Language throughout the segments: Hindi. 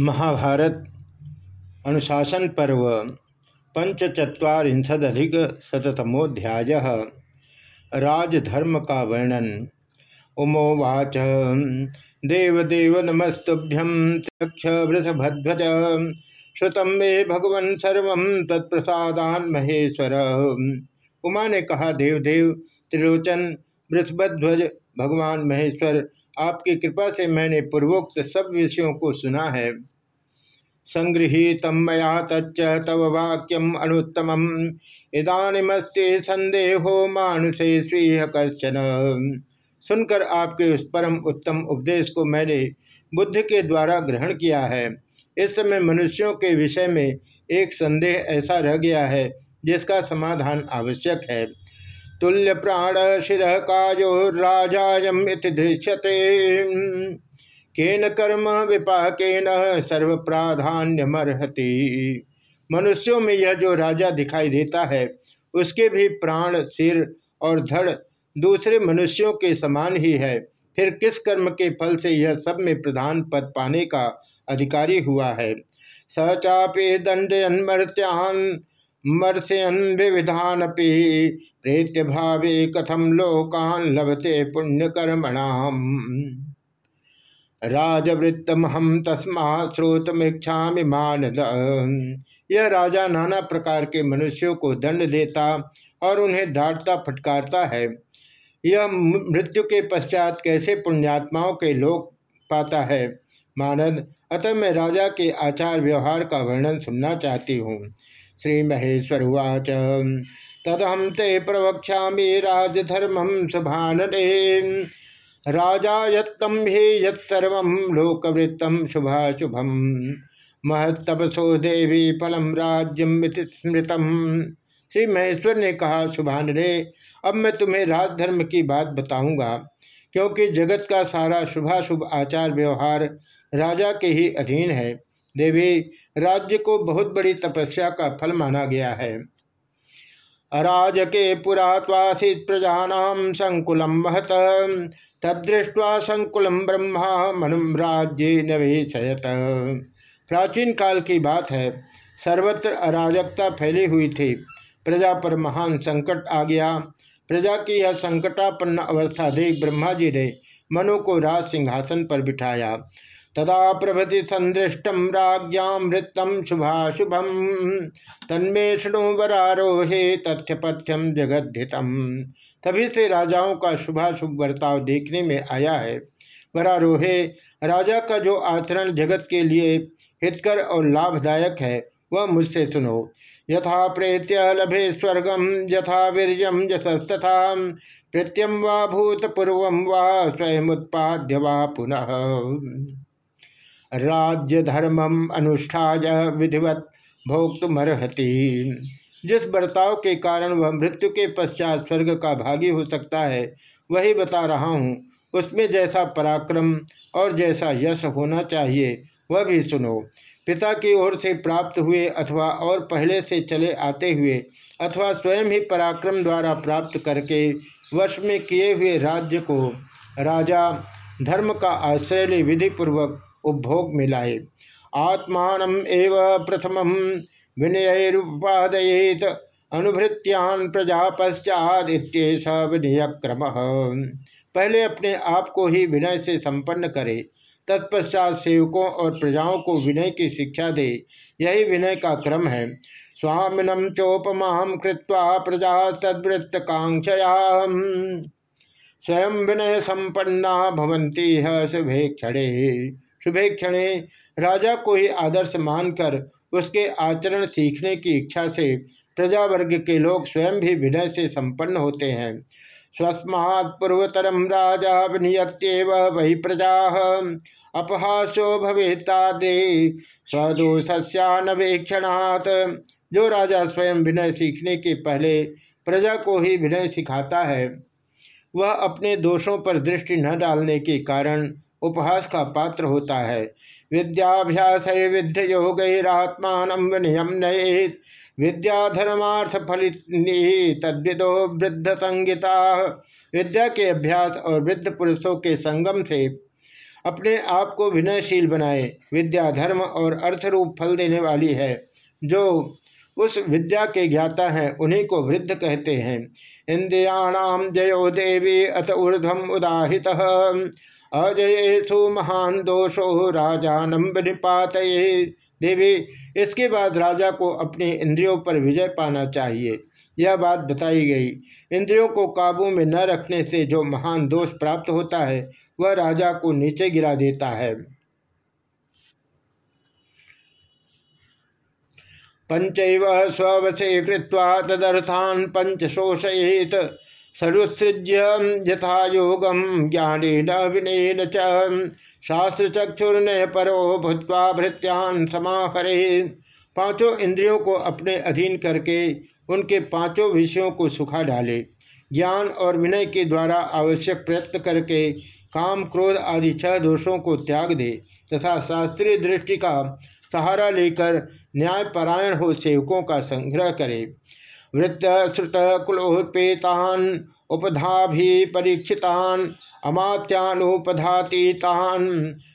महाभारत अनुशासन पर्व, पंचचत्वारिंशदधिक शतमोध्याय राजधर्म का वर्णन। उमोवाच देवदेव नमस्तुभ्यम त्यक्ष वृषभध्वज। श्रुतम मे भगवन सर्व तत्प्रसादान महेश्वर। उमा ने कहा, देवदेव, त्रिलोचन, वृषभध्वज, भगवान महेश्वर आपकी कृपा से मैंने पूर्वोक्त सब विषयों को सुना है। संगृहीत मया तच्च तव वाक्यम अनुत्तम इदानिमस्ते संदेहो मानुषे स्वीय कश्चन। सुनकर आपके उस परम उत्तम उपदेश को मैंने बुद्ध के द्वारा ग्रहण किया है। इस समय मनुष्यों के विषय में एक संदेह ऐसा रह गया है जिसका समाधान आवश्यक है। तुल्य प्राण शिव काजो राजायम दृश्यते। केन कर्म विपाकेन सर्व प्राधान्यमर्हति मनुष्यों में यह जो राजा दिखाई देता है, उसके भी प्राण, सिर और धड़ दूसरे मनुष्यों के समान ही है। फिर किस कर्म के फल से यह सब में प्रधान पद पाने का अधिकारी हुआ है? सचापे दंड मर्त्यान मर्ष्यन विविधान प्रेत्य भावे कथम लोकान लभते पुण्यकर्मणाम। राजवृत्तम हम तस्मा स्रोतमीक्षा मानद। यह राजा नाना प्रकार के मनुष्यों को दंड देता और उन्हें डांटता फटकारता है। यह मृत्यु के पश्चात कैसे पुण्यात्माओं के लोक पाता है? मानद, अतः मैं राजा के आचार व्यवहार का वर्णन सुनना चाहती हूँ। श्री महेश्वर उवाच तदहम ते प्रवक्षा राजधर्म शुभानने राजा यम हे यत्सर्व लोकवृत्तम शुभाशुभम महतपसो देवी फलम राज्यम स्मृतम। श्री महेश्वर ने कहा शुभानरे अब मैं तुम्हें राजधर्म की बात बताऊँगा, क्योंकि जगत का सारा शुभाशुभ आचार व्यवहार राजा के ही अधीन है। देवी, राज्य को बहुत बड़ी तपस्या का फल माना गया है। अराजके पुरात्वासी प्रजानाम संकुलम महत तदृष्टवा संकुलम ब्रह्मा मनुम राज्य नवेशयत। प्राचीन काल की बात है, सर्वत्र अराजकता फैली हुई थी। प्रजा पर महान संकट आ गया। प्रजा की यह संकटापन्न अवस्था देख ब्रह्मा जी ने मनु को राज सिंहासन पर बिठाया। तदा प्रभृति संदृष्टम राज्ञामृतम शुभाशुभम तन्मे वरारोहे तथ्यपथ्यम जगद्धितम तभी से राजाओं का शुभाशुभ बर्ताव देखने में आया है। वरारोहे, राजा का जो आचरण जगत के लिए हितकर और लाभदायक है, वह मुझसे सुनो। यथा प्रेत्य लभे स्वर्गम यथा वीर्यम यशस्तथा। प्रत्यम वा भूतपूर्व वा स्वयं उत्पाद्य पुनः। राज्य धर्मम अनुष्ठाय विधिवत भोक्तमर्हति। जिस बर्ताव के कारण वह मृत्यु के पश्चात स्वर्ग का भागी हो सकता है, वही बता रहा हूँ। उसमें जैसा पराक्रम और जैसा यश होना चाहिए, वह भी सुनो। पिता की ओर से प्राप्त हुए अथवा और पहले से चले आते हुए अथवा स्वयं ही पराक्रम द्वारा प्राप्त करके वश में किए हुए राज्य को, राजा, धर्म का आश्रय विधिपूर्वक उपभोग मिलाए आत्मान एव प्रथम विनयरुपादयेत। अनुभृत्यान प्रजा पश्चात विनय क्रम पहले अपने आप को ही विनय से संपन्न करे, तत्पश्चात सेवकों और प्रजाओं को विनय की शिक्षा दे, यही विनय का क्रम है। स्वामिनम चोपमा कृत्वा प्रजा तद्वृत्त कांक्षया स्वयं विनय संपन्ना भवंती है शुभे क्षणे। शुभेक्षण राजा को ही आदर्श मानकर उसके आचरण सीखने की इच्छा से प्रजा वर्ग के लोग स्वयं भी विनय से संपन्न होते हैं। स्वस्मात् पूर्वतरम राजा विनियत्यव वही प्रजा। अपहासो भवेतादे स्वदोषस्यानवेक्षणात्। जो राजा स्वयं विनय सीखने के पहले प्रजा को ही विनय सिखाता है, वह अपने दोषों पर दृष्टि न डालने के कारण उपहास का पात्र होता है। विद्याभ्यास विद्य योगरात्मान नियम नयेत। विद्या धर्मार्थ फलित तद्विदो वृद्ध संगीता विद्या के अभ्यास और वृद्ध पुरुषों के संगम से अपने आप को विनयशील बनाए। विद्या धर्म और अर्थ रूप फल देने वाली है। जो उस विद्या के ज्ञाता हैं, उन्हीं को वृद्ध कहते हैं। इंद्रियाणाम जयो देवी अत ऊर्धम उदाहृत। अजयेशु महान दोषो राजानम निपात देवी, इसके बाद राजा को अपने इंद्रियों पर विजय पाना चाहिए। यह बात बताई गई। इंद्रियों को काबू में न रखने से जो महान दोष प्राप्त होता है, वह राजा को नीचे गिरा देता है। पंच स्वशे कृत्वा तदर्थान पंच शोषयेत सरुत्सृज्य यथा योगम ज्ञान विनयन च। शास्त्र चक्षुर्नय परो भूतवा भृत्यान समाहरे। पाँचों इंद्रियों को अपने अधीन करके उनके पाँचों विषयों को सुखा डाले। ज्ञान और विनय के द्वारा आवश्यक प्रयत्न करके काम, क्रोध आदि छह दोषों को त्याग दे तथा शास्त्रीय दृष्टि का सहारा लेकर न्यायपरायण हो सेवकों का संग्रह करे। वृत्त श्रुत कुलोपेतान उपधाभि परीक्षितान, अमात्यानुपधातीतान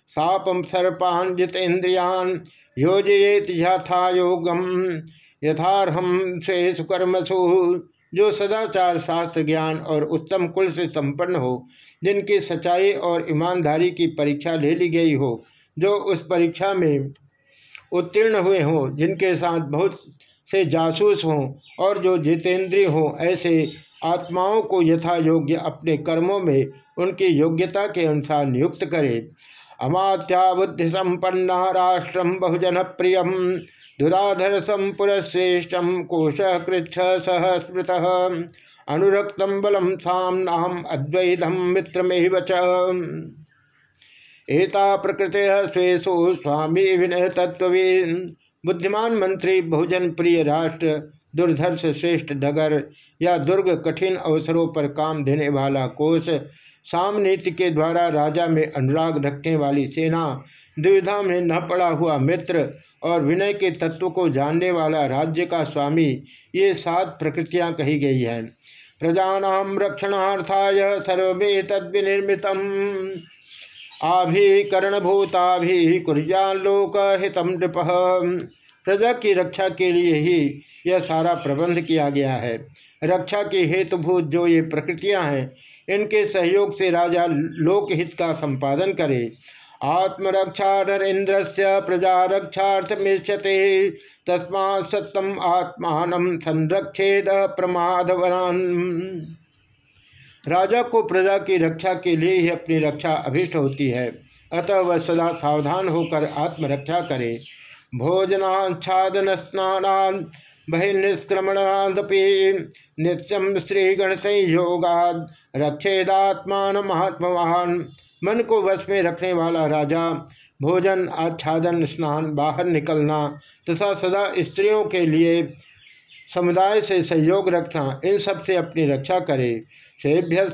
सापम सर्पान जितेन्द्रियान योजयेत यथा योगम यथारहम से सुकर्मसु जो सदाचार शास्त्र ज्ञान और उत्तम कुल से संपन्न हो, जिनकी सच्चाई और ईमानदारी की परीक्षा ले ली गई हो, जो उस परीक्षा में उत्तीर्ण हुए हों, जिनके साथ बहुत से जासूस हों और जो जितेंद्रीय हों, ऐसे आत्माओं को यथा योग्य अपने कर्मों में उनकी योग्यता के अनुसार नियुक्त करे। अमात्या बुद्धि संपन्ना राष्ट्रम बहुजन प्रियम दुराधर संपुरश्रेष्ठम कोश कृच्छ सह स्मृत अनुरक्तम बलम सामनाम अद्वैतम मित्रमेव च। एता प्रकृति स्वेशो स्वामी विनय तत्वीन बुद्धिमान मंत्री, बहुजन प्रिय राष्ट्र, दुर्धर्ष श्रेष्ठ डगर या दुर्ग कठिन अवसरों पर काम देने वाला कोष, साम नीति के द्वारा राजा में अनुराग रखने वाली सेना, दुविधा में न पड़ा हुआ मित्र और विनय के तत्व को जानने वाला राज्य का स्वामी, ये सात प्रकृतियाँ कही गई हैं। प्रजानाम रक्षणार्थाय सर्वे तद विनिर्मितम आभिकरण भूता कुर्यालोक हितम नृप। प्रजा की रक्षा के लिए ही यह सारा प्रबंध किया गया है। रक्षा के हेतुभूत जो ये प्रकृतियाँ हैं, इनके सहयोग से राजा लोकहित का संपादन करे। आत्मरक्षा नरेन्द्र से प्रजा रक्षार्थ मिश्यते तस्मा सत्यम आत्मान संरक्षेद प्रमादवरान। राजा को प्रजा की रक्षा के लिए ही अपनी रक्षा अभिष्ट होती है। अतः वह सदा सावधान होकर आत्मरक्षा करे। भोजनाच्छादन स्नान बहिर्निष्क्रमणादपि नित्यम श्रीगण संयोगाद रक्षेदात्मान महात्मान मन को वश में रखने वाला राजा भोजन, आच्छादन, स्नान, बाहर निकलना तथा सदा स्त्रियों के लिए समुदाय से सहयोग रखना, इन सबसे अपनी रक्षा करे। शेभ्य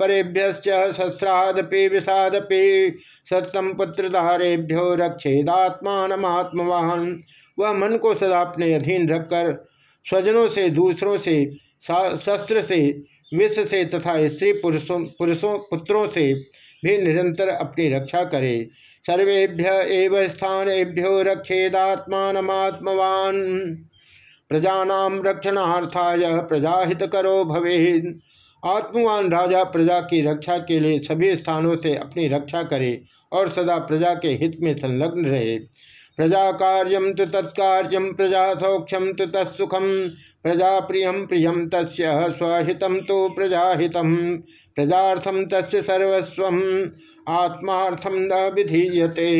परेभ्य शस्त्रादपि विषादपि सत्यम पुत्रधारेभ्यो रक्षेदात्मात्मवान वह मन को सदा अपने अधीन रखकर स्वजनों से, दूसरों से शस्त्र से, विष से तथा स्त्री पुरुषों पुरुषों, पुत्रों से भी निरंतर अपनी रक्षा करे। सर्वेभ्य एव स्थानेभ्यो रक्षेदात्मात्मवान प्रजानाम रक्षणार्थाय प्रजाहित करो भवे आत्मवान राजा प्रजा की रक्षा के लिए सभी स्थानों से अपनी रक्षा करे और सदा प्रजा के हित में संलग्न रहे। प्रजा कार्यम तो तत्कार्यम प्रजा सौख्यम तो तत्सुखम प्रजा प्रियम प्रियम तस् तो प्रजाहितम प्रजार्थम तस् सर्वस्व आत्मार्थम न विधीयते।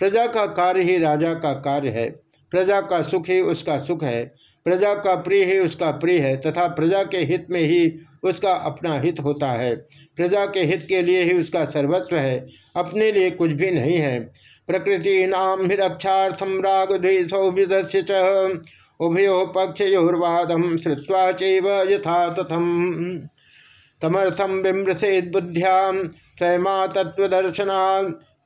प्रजा का कार्य ही राजा का कार्य है। प्रजा का सुख ही उसका सुख है। प्रजा का प्रिय ही उसका प्रिय है तथा प्रजा के हित में ही उसका अपना हित होता है। प्रजा के हित के लिए ही उसका सर्वस्व है, अपने लिए कुछ भी नहीं है। प्रकृति नाम रक्षार्थम राग द्वेषौविदस्य च। उभयो पक्षयोर्वादम श्रुवा चैव यथा तथम तमर्थम विमृसेद बुद्ध्याम स्वयं तत्वदर्शना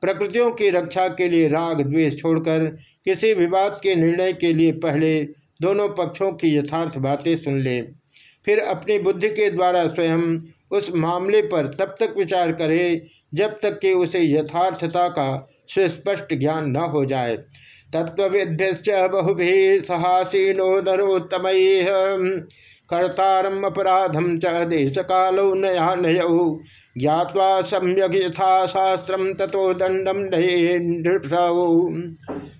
प्रकृतियों की रक्षा के लिए राग द्वेष छोड़कर, किसी विवाद के निर्णय के लिए पहले दोनों पक्षों की यथार्थ बातें सुन ले। फिर अपनी बुद्धि के द्वारा स्वयं उस मामले पर तब तक विचार करें, जब तक कि उसे यथार्थता का सुस्पष्ट ज्ञान न हो जाए। तत्विद्य बहुभी सहासीनो नरोत्तम। कर्तारम अपराधम च देश कालो नया नयौ ज्ञावा सम्यक यथा शास्त्र तत्व दंडम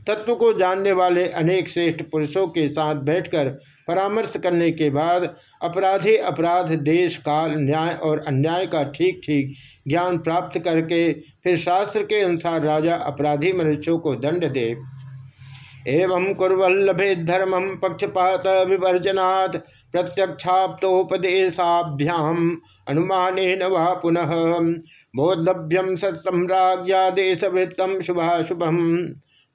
तत्व को जानने वाले अनेक श्रेष्ठ पुरुषों के साथ बैठकर परामर्श करने के बाद अपराधी अपराध, देश, काल, न्याय और अन्याय का ठीक ठीक ज्ञान प्राप्त करके फिर शास्त्र के अनुसार राजा अपराधी मनुष्यों को दंड दे। एवं कुरल्लभे धर्मम पक्षपात विवर्जनात् प्रत्यक्षाप्तोपदेशाभ्याम अनुमान वा पुनः बोधभ्यम सत्यम राज्ञादेशवृत्तम शुभाशुभम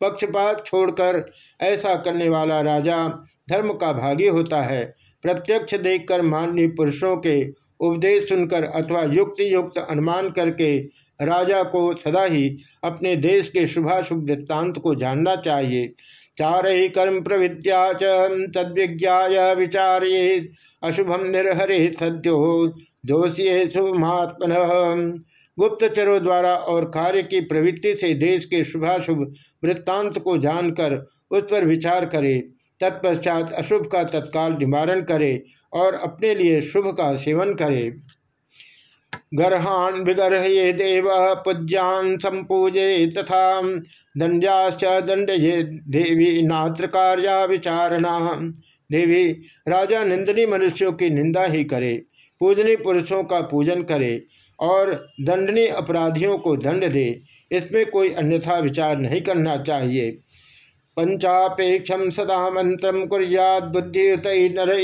पक्षपात छोड़कर ऐसा करने वाला राजा धर्म का भागी होता है। प्रत्यक्ष देखकर माननीय पुरुषों के उपदेश सुनकर अथवा युक्ति युक्त अनुमान करके राजा को सदा ही अपने देश के शुभाशुभ वृत्तांत को जानना चाहिए। चार ही कर्म प्रविद्या तद्विज्ञा विचारे अशुभम निर्हरे सद्यो दोषिये शुभमात्मन। गुप्तचरों द्वारा और कार्य की प्रवृत्ति से देश के शुभाशुभ वृत्तांत को जानकर उस पर विचार करे। तत्पश्चात अशुभ का तत्काल निवारण करे और अपने लिए शुभ का सेवन करे। गर्हान विगर्हये देव, पूज्यान संपूजे तथा दंड्याश्च दंडये देवी नात्र कार्या विचारणा। देवी, राजा निंदनी मनुष्यों की निंदा ही करे, पूजनी पुरुषों का पूजन करे और दंडनी अपराधियों को दंड दे। इसमें कोई अन्यथा विचार नहीं करना चाहिए। पंचापेक्षम सदा मंत्र कुरियाद बुद्धियुत नर।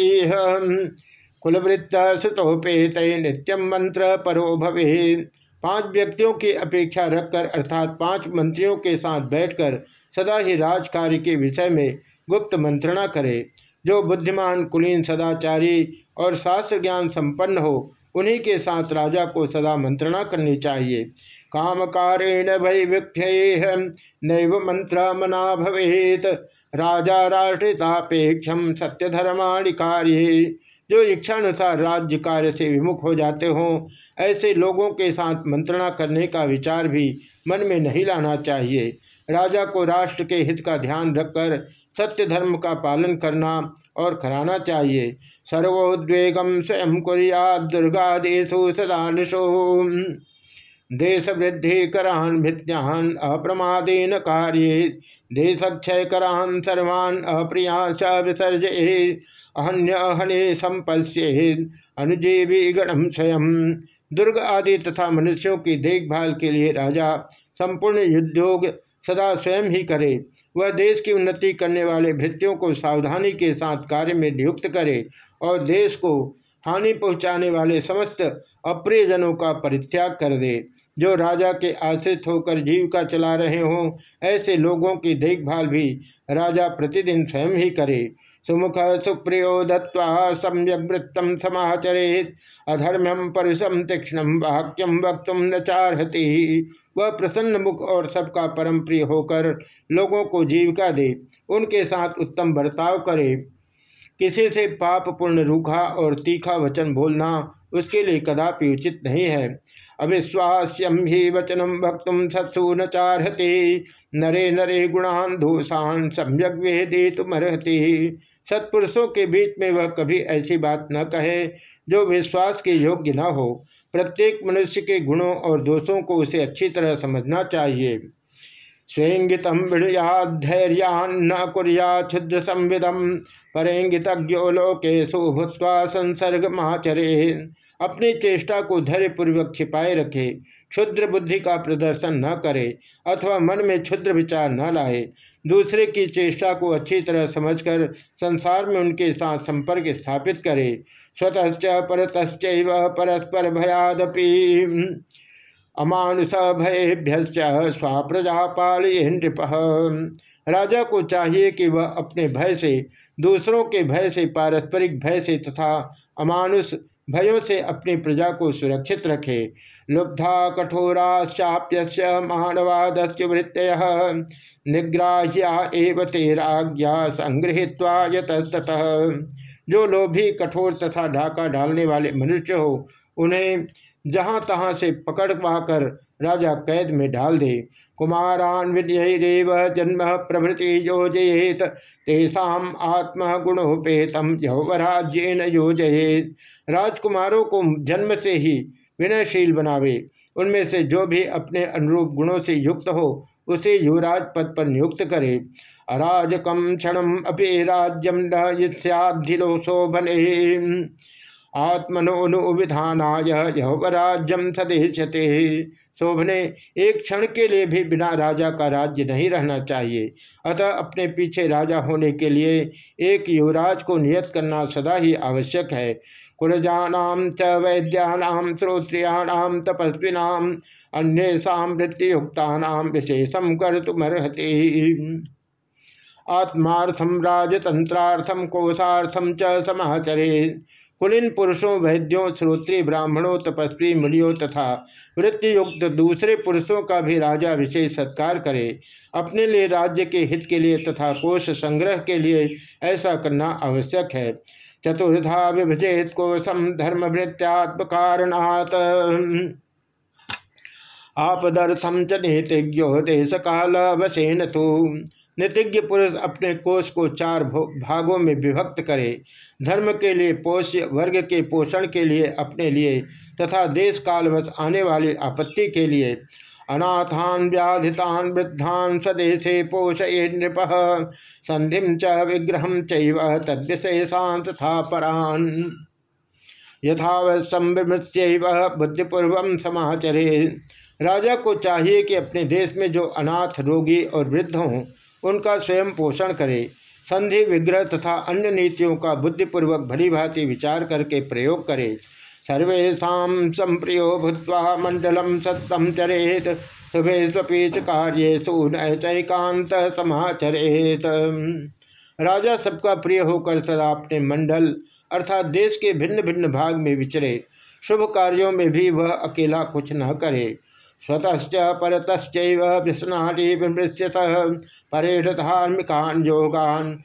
कुलवृत्त श्रुतोपेत नित्यम मंत्र परो भवे। पाँच व्यक्तियों की अपेक्षा रखकर, अर्थात पाँच मंत्रियों के साथ बैठकर, सदा ही राजकार्य के विषय में गुप्त मंत्रणा करे। जो बुद्धिमान, कुलीन, सदाचारी और शास्त्र ज्ञान संपन्न हो, उन्हीं के साथ राजा को सदा मंत्रणा करनी चाहिए। काम कारेण भय विख्य नैव मंत्र मना भवेत। राजा राष्ट्रितापेक्षम सत्य धर्माणि कार्य। जो इच्छानुसार राज्य कार्य से विमुख हो जाते हों, ऐसे लोगों के साथ मंत्रणा करने का विचार भी मन में नहीं लाना चाहिए। राजा को राष्ट्र के हित का ध्यान रखकर सत्य धर्म का पालन करना और कराना चाहिए। सर्वोद्वेगम स्वयं कुरिया दुर्गा दुर्गादेशु सदानुषो देश वृद्धि करान भित्यान अप्रमादेन कार्य देश देशक्षय करान सर्वान अप्रियांश विसर्ज अहन्य अहने संपस्ये अनुजीवी गणम स्वयं। दुर्ग आदि तथा मनुष्यों की देखभाल के लिए राजा संपूर्ण युद्धोग सदा स्वयं ही करे। वह देश की उन्नति करने वाले भृत्यों को सावधानी के साथ कार्य में नियुक्त करे और देश को हानि पहुँचाने वाले समस्त अप्रियजनों का परित्याग कर दे। जो राजा के आश्रित होकर जीविका चला रहे हों, ऐसे लोगों की देखभाल भी राजा प्रतिदिन स्वयं ही करे। सुमुख सुप्रियो दत्वा सम्यक वृत्तम समाचरेत अधर्म्यम परुषम तीक्षण वाक्यम वक्तुम न चारहती। वह प्रसन्न मुख और सबका परम प्रिय होकर लोगों को जीविका दे, उनके साथ उत्तम बर्ताव करे। किसी से पाप पूर्ण रूखा और तीखा वचन बोलना उसके लिए कदापि उचित नहीं है। अविश्वास्यम ही वचनम भक्त सत्सु न चारहति। नरे नरे गुणान दोषान सम्यक वेदे तुमरहति सत्पुरुषों के बीच में वह कभी ऐसी बात न कहे जो विश्वास के योग्य न हो। प्रत्येक मनुष्य के गुणों और दोषों को उसे अच्छी तरह समझना चाहिए। स्वेंगित विड़याधैर्यान्न कुरिया क्षुद्र संविदम। परेंगितज्ञो लोकेशु भूत्वा संसर्ग माचरे अपनी चेष्टा को धैर्यपूर्वक छिपाए रखे, क्षुद्र बुद्धि का प्रदर्शन न करे अथवा मन में क्षुद्र विचार न लाए, दूसरे की चेष्टा को अच्छी तरह समझकर संसार में उनके साथ संपर्क स्थापित करे। स्वतः परतश्च परस्पर भयादपि। अमानुष भयभ्य स्वाप्रजा पालय नृप। राजा को चाहिए कि वह अपने भय से, दूसरों के भय से, पारस्परिक भय से तथा अमानुष भयों से अपनी प्रजा को सुरक्षित रखे। लुब्धा कठोराश्चाप्य मानवादस्य वृत्तय। निग्राह्या एव तेराज्ञा संग्रहित यतः जो लोभी, कठोर तथा ढाका डालने वाले मनुष्य हो, उन्हें जहाँ तहाँ से पकड़ पाकर राजा कैद में डाल दे। कुमारान विद्यरेव जन्म प्रभृति योजयेत। तेषाम आत्म गुणोपेतम यौवराज्यन योजयेत। राजकुमारों को जन्म से ही विनयशील बनावे। उनमें से जो भी अपने अनुरूप गुणों से युक्त हो, उसे युवराज पद पर नियुक्त करे। अराजकम क्षण अपे राज्यम नधिलो शोभने। आत्मनोनुविधानाय यौवराज्यम सदेशते। शोभने एक क्षण के लिए भी बिना राजा का राज्य नहीं रहना चाहिए। अतः अपने पीछे राजा होने के लिए एक युवराज को नियत करना सदा ही आवश्यक है। कुलजानाम च वैद्यानाम श्रोत्रियाणाम तपस्विनाम अन्येषा वृत्तियुक्ता विशेषम कर तुमर्हति आत्मार्थम राजतंत्रार्थम कोशार्थम च समाचरे कुलीन पुरुषों, वैद्यों, श्रोत्री, ब्राह्मणों, तपस्वी, मुनियों तथा वृत्तियुक्त दूसरे पुरुषों का भी राजा विशेष सत्कार करे। अपने लिए राज्य के हित के लिए तथा कोष संग्रह के लिए ऐसा करना आवश्यक है। चतुर्धा विभजेत कोशम धर्म वृत्त्यात्म कारणात आपदर्थम च नीतिज्ञो देश काल वसेन तू नितिज्ञ पुरुष अपने कोष को चार भागों में विभक्त करे। धर्म के लिए पोष्य, वर्ग के पोषण के लिए अपने लिए, तथा देश कालवश आने वाली आपत्ति के लिए। अनाथान, व्याधितान, वृद्धान स्वदेशे पोषये नृप। संधि च विग्रह तद्विशेषान तथा परान। यथावत्समृत्य बुद्धिपूर्व समाचरे। राजा को चाहिए कि अपने देश में जो अनाथ, रोगी और वृद्ध हों उनका स्वयं पोषण करे। संधि, विग्रह तथा अन्य नीतियों का बुद्धिपूर्वक भली भांति विचार करके प्रयोग करे। सर्वेशा संप्रियो भूत्वा मंडलम सत्यम चरेत। शुभे स्वपीच कार्य चैकांत समाचरेत। राजा सबका प्रिय होकर सदा अपने मंडल अर्थात देश के भिन्न भिन्न भाग में विचरे। शुभ कार्यों में भी वह अकेला कुछ न करे। स्वतश्च परतश्च विस्नाटी विमृश्यत परेढ़ धार्मिकान योगान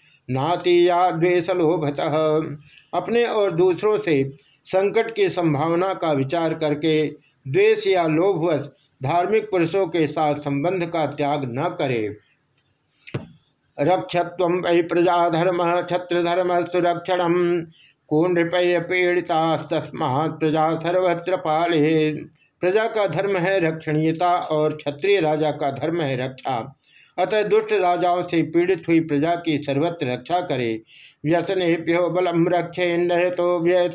अपने और दूसरों से संकट की संभावना का विचार करके द्वेष या लोभवश धार्मिक पुरुषों के साथ संबंध का त्याग न करे। रक्षत्व वै प्रजाधर्म छत्रधर्मस्तु रक्षण। को नृपय पीड़ितास्तस्मा प्रजा सर्वत्र पाले। प्रजा का धर्म है रक्षणीयता और क्षत्रिय राजा का धर्म है रक्षा। अतः दुष्ट राजाओं से पीड़ित हुई प्रजा की सर्वत्र रक्षा करे। व्यसनेभ्यो बलम रक्षे न तो व्यय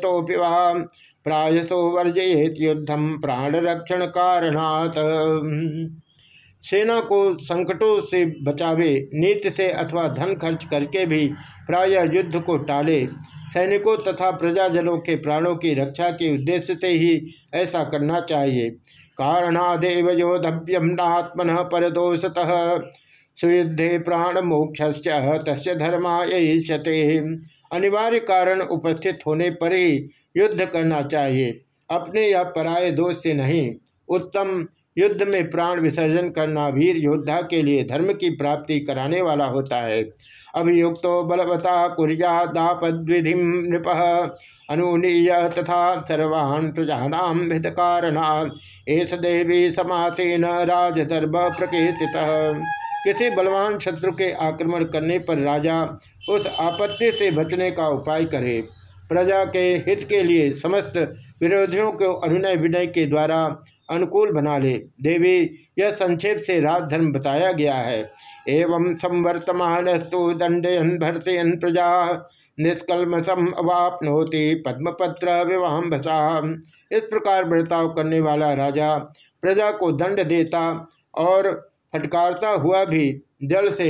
तो वर्जयेत युद्धम प्राण रक्षण कारणात सेना को संकटों से बचावे, नीति से अथवा धन खर्च करके भी प्रायः युद्ध को टाले। सैनिकों तथा प्रजाजनों के प्राणों की रक्षा के उद्देश्य से ही ऐसा करना चाहिए। कारणादेव योधव्यम नात्मन परदोषतः। सुयुद्धे प्राण मोक्ष तस् धर्मायते अनिवार्य कारण उपस्थित होने पर ही युद्ध करना चाहिए। अपने या पराये दोष से नहीं, उत्तम युद्ध में प्राण विसर्जन करना वीर योद्धा के लिए धर्म की प्राप्ति कराने वाला होता है। अभियुक्त बलवता कुरियादापद्विधि नृप। अनुनीय तथा सर्वान् प्रजानाम हित एस देवी समासेन राजदर्भ प्रकृति किसी बलवान शत्रु के आक्रमण करने पर राजा उस आपत्ति से बचने का उपाय करे। प्रजा के हित के लिए समस्त विरोधियों को अनुनय विनय के द्वारा अनुकूल बना ले। देवी, यह संक्षेप से राजधर्म बताया गया है। एवं संवर्तमान स्तु दंडयन भरतयन प्रजा निष्कलमसम अवापनोति पद्मपत्र विवाहसा इस प्रकार बर्ताव करने वाला राजा प्रजा को दंड देता और फटकारता हुआ भी जल से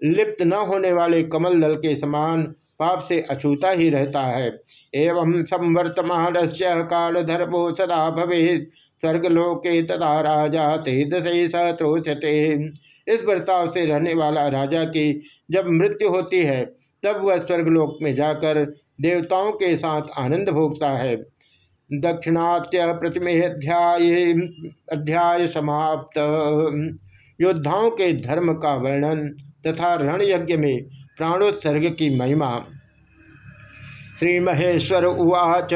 लिप्त न होने वाले कमल दल के समान पाप से अछूता ही रहता है। एवं संवर्तमान से काल धर्मो सदा भवे स्वर्गलोके तदा राजा ते दशे इस बर्ताव से रहने वाला राजा की जब मृत्यु होती है, तब वह स्वर्गलोक में जाकर देवताओं के साथ आनंद भोगता है। दक्षिणात्य प्रतिमेध्याय अध्याय अध्याय समाप्त। योद्धाओं के धर्म का वर्णन तथा रण यज्ञ में प्राणोत्सर्ग की महिमा। श्री महेश्वर उवाच।